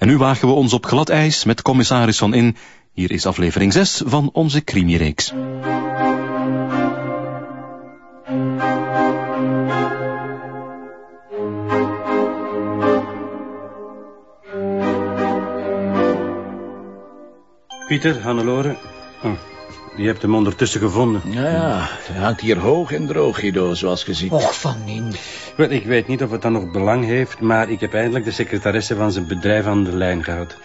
En nu wagen we ons op glad ijs met commissaris Van In. Hier is aflevering 6 van onze crimireeks. Pieter, Hannelore. Oh, je hebt hem ondertussen gevonden. Ja, ja, hij hangt hier hoog en droog, Guido, zoals gezien. Och, Van In. Wel, ik weet niet of het dan nog belang heeft... maar ik heb eindelijk de secretaresse van zijn bedrijf aan de lijn gehad.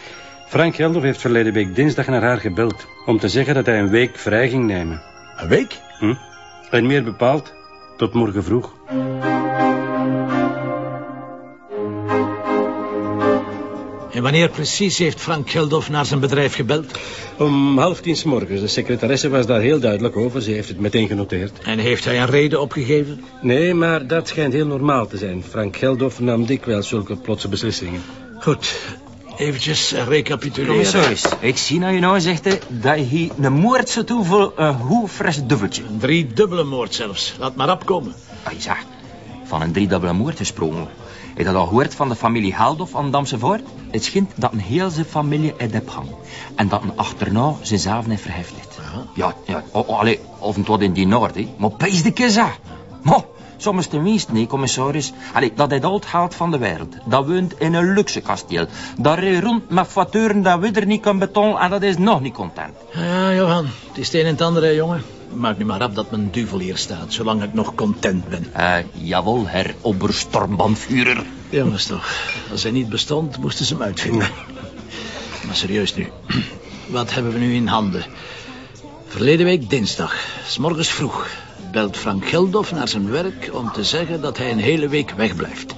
Frank Geldof heeft verleden week dinsdag naar haar gebeld... om te zeggen dat hij een week vrij ging nemen. Een week? Hm? En meer bepaald, tot morgen vroeg. En wanneer precies heeft Frank Geldof naar zijn bedrijf gebeld? Om half tien 's morgens. De secretaresse was daar heel duidelijk over. Ze heeft het meteen genoteerd. En heeft hij een reden opgegeven? Nee, maar dat schijnt heel normaal te zijn. Frank Geldof nam dikwijls zulke plotse beslissingen. Goed, eventjes recapituleren. Commissaris, ik zie nou je nou zegt dat je hier een moord zou doen voor een goed fris dubbeltje. Een driedubbele moord zelfs. Laat maar opkomen. Ah, ja, van een driedubbele moord gesproken. Heb je dat al gehoord van de familie Haaldof aan Damse Voort? Het schijnt dat een heel zijn familie het heb hangen. En dat een achterna zijn zaven heeft verheftigd. Ja, ja, oh, oh, allee, of het wat in die noord, hè. Maar pees de keza. Maar, soms tenminste niet, commissaris. Allee, dat het oud haalt van de wereld. Dat woont in een luxe kasteel. Rijdt rond met facturen dat we er niet kan betalen en dat is nog niet content. Ja, Johan, het is het een en het andere, jongen. Maak nu maar op dat mijn duvel hier staat, zolang ik nog content ben. Eh, jawel, herr Oberstormbannführer. Jongens toch, als hij niet bestond, moesten ze hem uitvinden. Maar serieus nu, wat hebben we nu in handen? Verleden week dinsdag, s morgens vroeg, belt Frank Geldof naar zijn werk om te zeggen dat hij een hele week wegblijft.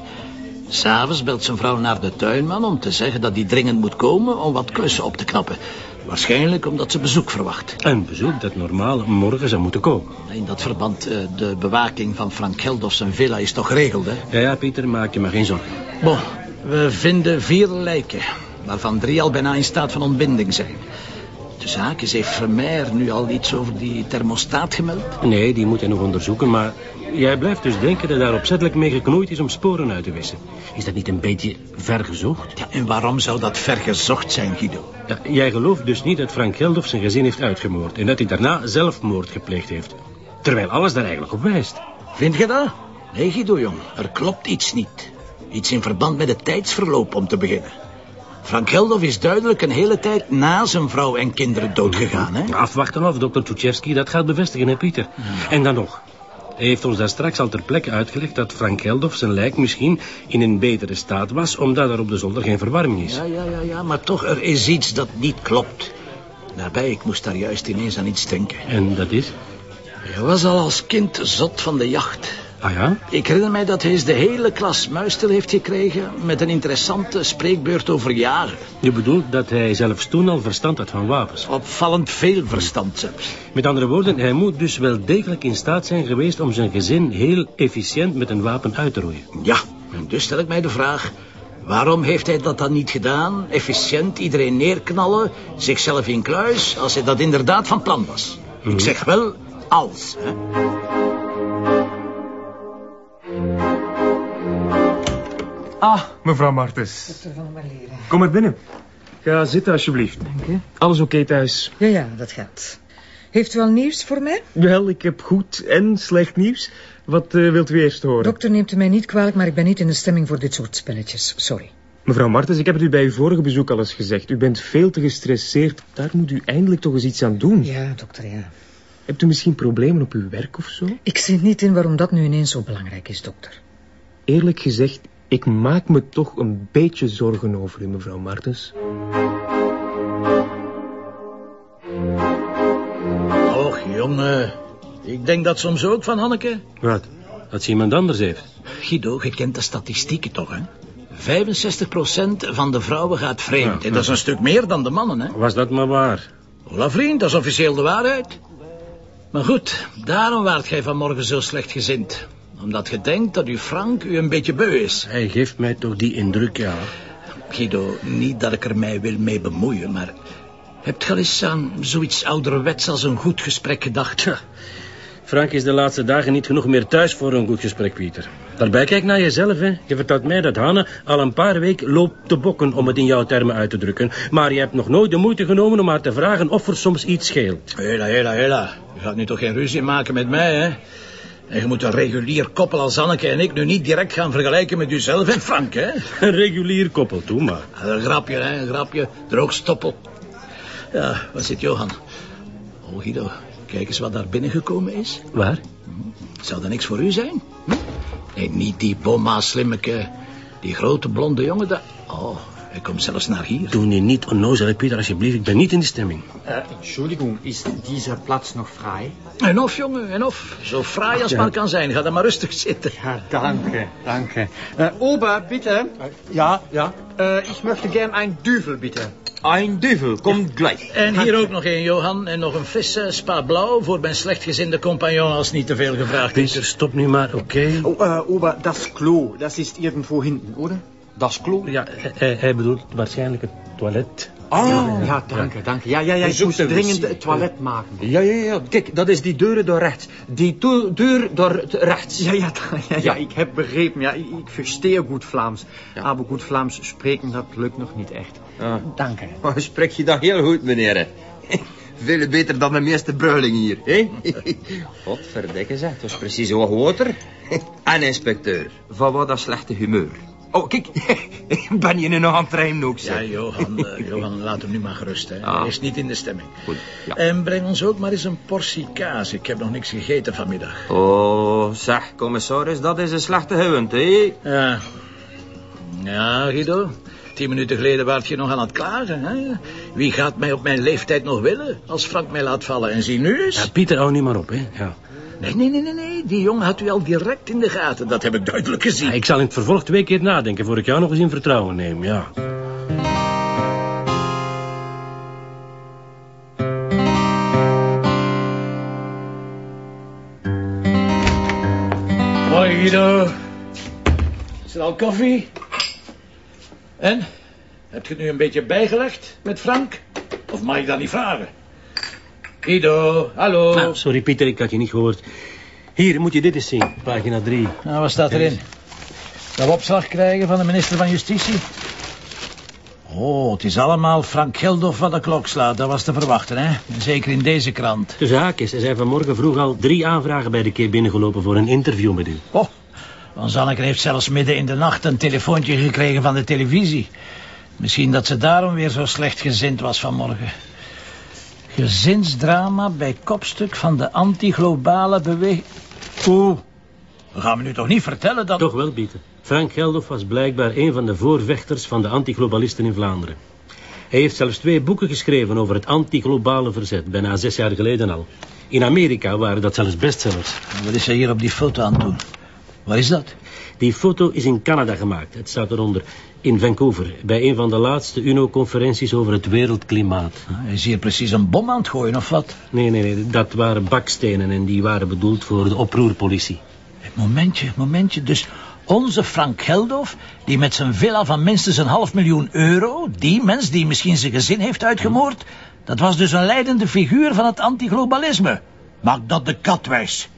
S'avonds belt zijn vrouw naar de tuinman om te zeggen dat hij dringend moet komen om wat klussen op te knappen. Waarschijnlijk omdat ze bezoek verwacht. Een bezoek dat normaal morgen zou moeten komen. In dat verband, eh, de bewaking van Frank Geldof zijn villa is toch geregeld, hè? Ja, ja, Pieter, maak je maar geen zorgen. Bon, we vinden vier lijken, waarvan drie al bijna in staat van ontbinding zijn. De zaak is, heeft Vermeer nu al iets over die thermostaat gemeld? Nee, die moet hij nog onderzoeken, maar... Jij blijft dus denken dat daar opzettelijk mee geknoeid is om sporen uit te wissen. Is dat niet een beetje ver gezocht? Ja, en waarom zou dat vergezocht zijn, Guido? Ja, jij gelooft dus niet dat Frank Geldof zijn gezin heeft uitgemoord... en dat hij daarna zelfmoord gepleegd heeft. Terwijl alles daar eigenlijk op wijst. Vind je dat? Nee, Guido, jong. Er klopt iets niet. Iets in verband met het tijdsverloop, om te beginnen. Frank Geldof is duidelijk een hele tijd na zijn vrouw en kinderen doodgegaan, hè? Afwachten of dokter Tuchevski dat gaat bevestigen, hè, Pieter? En dan nog. Hij heeft ons daar straks al ter plekke uitgelegd dat Frank Geldof zijn lijk misschien in een betere staat was, omdat er op de zolder geen verwarming is. Ja, ja, ja, ja, maar toch, er is iets dat niet klopt. Daarbij, ik moest daar juist ineens aan iets denken. En dat is? Hij was al als kind zot van de jacht. Ah ja? Ik herinner mij dat hij eens de hele klas muistel heeft gekregen... met een interessante spreekbeurt over jagen. Je bedoelt dat hij zelfs toen al verstand had van wapens. Opvallend veel verstand zelfs. Met andere woorden, hij moet dus wel degelijk in staat zijn geweest... om zijn gezin heel efficiënt met een wapen uit te roeien. Ja, en dus stel ik mij de vraag... waarom heeft hij dat dan niet gedaan? Efficiënt iedereen neerknallen, zichzelf in kluis... als hij dat inderdaad van plan was. Ik zeg wel als, hè. Ah, mevrouw Martens. Dokter van Marleren. Kom maar binnen. Ga zitten, alsjeblieft. Dank u. Alles oké thuis? Ja, ja, dat gaat. Heeft u al nieuws voor mij? Wel, ik heb goed en slecht nieuws. Wat eh, wilt u eerst horen? Dokter neemt u mij niet kwalijk, maar ik ben niet in de stemming voor dit soort spelletjes. Sorry. Mevrouw Martens, ik heb het u bij uw vorige bezoek al eens gezegd. U bent veel te gestresseerd. Daar moet u eindelijk toch eens iets aan doen. Ja, dokter, ja. Hebt u misschien problemen op uw werk of zo? Ik zie niet in waarom dat nu ineens zo belangrijk is, dokter. Eerlijk gezegd, ik maak me toch een beetje zorgen over u, mevrouw Martens. Och, jongen. Ik denk dat soms ook van Hanneke. Wat? Dat ze iemand anders heeft. Guido, je kent de statistieken toch, hè? 65% van de vrouwen gaat vreemd. Ja, en dat is een stuk meer dan de mannen, hè? Was dat maar waar? Hola, vriend, dat is officieel de waarheid. Maar goed, daarom waart gij vanmorgen zo slecht gezind. Omdat je denkt dat uw Frank u een beetje beu is. Hij geeft mij toch die indruk, ja. Guido, niet dat ik er mij wil mee bemoeien, maar... Hebt je al eens aan zoiets ouderwets als een goed gesprek gedacht? Frank is de laatste dagen niet genoeg meer thuis voor een goed gesprek, Pieter. Daarbij kijk naar jezelf, hè. Je vertelt mij dat Hanne al een paar weken loopt te bokken om het in jouw termen uit te drukken. Maar je hebt nog nooit de moeite genomen om haar te vragen of er soms iets scheelt. Hela, hela, hela. Je gaat nu toch geen ruzie maken met mij, hè? En je moet een regulier koppel als Anneke en ik nu niet direct gaan vergelijken met uzelf en Frank, hè? Een regulier koppel, toe maar. Ja, Een grapje, hè? Een grapje. Droogstoppel. Ja, wat zit Johan? Oh, Guido, kijk eens wat daar binnengekomen is. Waar? Zou dat niks voor u zijn? Hm? Nee, niet die bomma slimmeke. Die grote blonde jongen daar. Oh, hij komt zelfs naar hier. Doe nu niet onnozel, Pieter, alsjeblieft. Ik ben niet in de stemming. Äh, Entschuldigung, ist dieser Platz noch frei? En of, jongen, en of. Zo fraai als maar kan zijn. Ga dan maar rustig zitten. Ja, danke, danke. Äh, Ober, bitte. Ja, ja. Äh, ich möchte gern ein Düvel, bitte. Ein duvel, kom gleich. En hier ook nog een, Johan. En nog een frisse spa blauw voor mijn slechtgezinde compagnon als niet te veel gevraagd is. stop nu maar, oké? Oh, äh, Ober, das Klo, das ist irgendwo hinten, oder? Das Klo. Ja, hij, hij bedoelt waarschijnlijk het toilet. Ah, ja, danke, danke. Ja, ja, ja, ich muss dringend het toilet maken. Ja, ja, ja. Kijk, dat is die deur door rechts. Die deur door rechts. Ja, ja, ja, ja, ich habe begriffen, ja, ich verstehe gut Vlaams. Aber gut Vlaams spreken, dat lukt nog niet echt. Ah. Danke. Oh, spreek je dat heel goed, meneer. Veel beter dan de meeste bruiling hier, hè? Godverdikke zeg, het was precies wat water. En inspecteur, van wat dat slechte humeur. Oh, kijk, ben je nu nog aan het rijmen ook, Ja, zeg? Johan, eh, Johan, laat hem nu maar gerust. Hè. Ah. Hij is niet in de stemming. Goed, ja. En breng ons ook maar eens een portie kaas. Ik heb nog niks gegeten vanmiddag. Oh, zeg, commissaris, dat is een slechte gewend, hè? Ja. Ja, Guido. Tien minuten geleden waart je nog aan het klagen. Hè? Wie gaat mij op mijn leeftijd nog willen als Frank mij laat vallen? En zie nu eens. Ja, Pieter, hou niet maar op, hè. Ja. Nee, nee, nee, nee, nee. Die jongen had u al direct in de gaten. Dat heb ik duidelijk gezien. Ja, ik zal in het vervolg twee keer nadenken voor ik jou nog eens in vertrouwen neem, ja. Mooi, Guido. Is er al koffie? En? Heb je het nu een beetje bijgelegd met Frank? Of mag ik dat niet vragen? Guido, hallo. Ah, sorry, Pieter, ik had je niet gehoord. Hier, moet je dit eens zien, pagina 3. Nou, wat staat erin? Dat we opslag krijgen van de minister van Justitie? Oh, het is allemaal Frank Geldof wat de klok slaat. Dat was te verwachten, hè? Zeker in deze krant. De zaak is, er zijn vanmorgen vroeg al drie aanvragen bij de keer binnengelopen voor een interview met u. Oh, Van Zanneke heeft zelfs midden in de nacht een telefoontje gekregen van de televisie. Misschien dat ze daarom weer zo slecht gezind was vanmorgen. Gezinsdrama bij kopstuk van de antiglobale beweging. Oeh, we gaan me nu toch niet vertellen dat... Toch wel, Pieter. Frank Geldof was blijkbaar een van de voorvechters van de antiglobalisten in Vlaanderen. Hij heeft zelfs twee boeken geschreven over het antiglobale verzet, bijna zes jaar geleden al. In Amerika waren dat zelfs bestsellers. Wat is hij hier op die foto aan het doen? Waar is dat? Die foto is in Canada gemaakt. Het staat eronder. In Vancouver, bij een van de laatste UNO-conferenties over het wereldklimaat. Hij is hier precies een bom aan het gooien, of wat? Nee, nee, nee, dat waren bakstenen en die waren bedoeld voor de oproerpolitie. Momentje, momentje. Dus onze Frank Geldof, die met zijn villa van minstens een half miljoen euro... die mens die misschien zijn gezin heeft uitgemoord... dat was dus een leidende figuur van het antiglobalisme. Maak dat de kat wijs.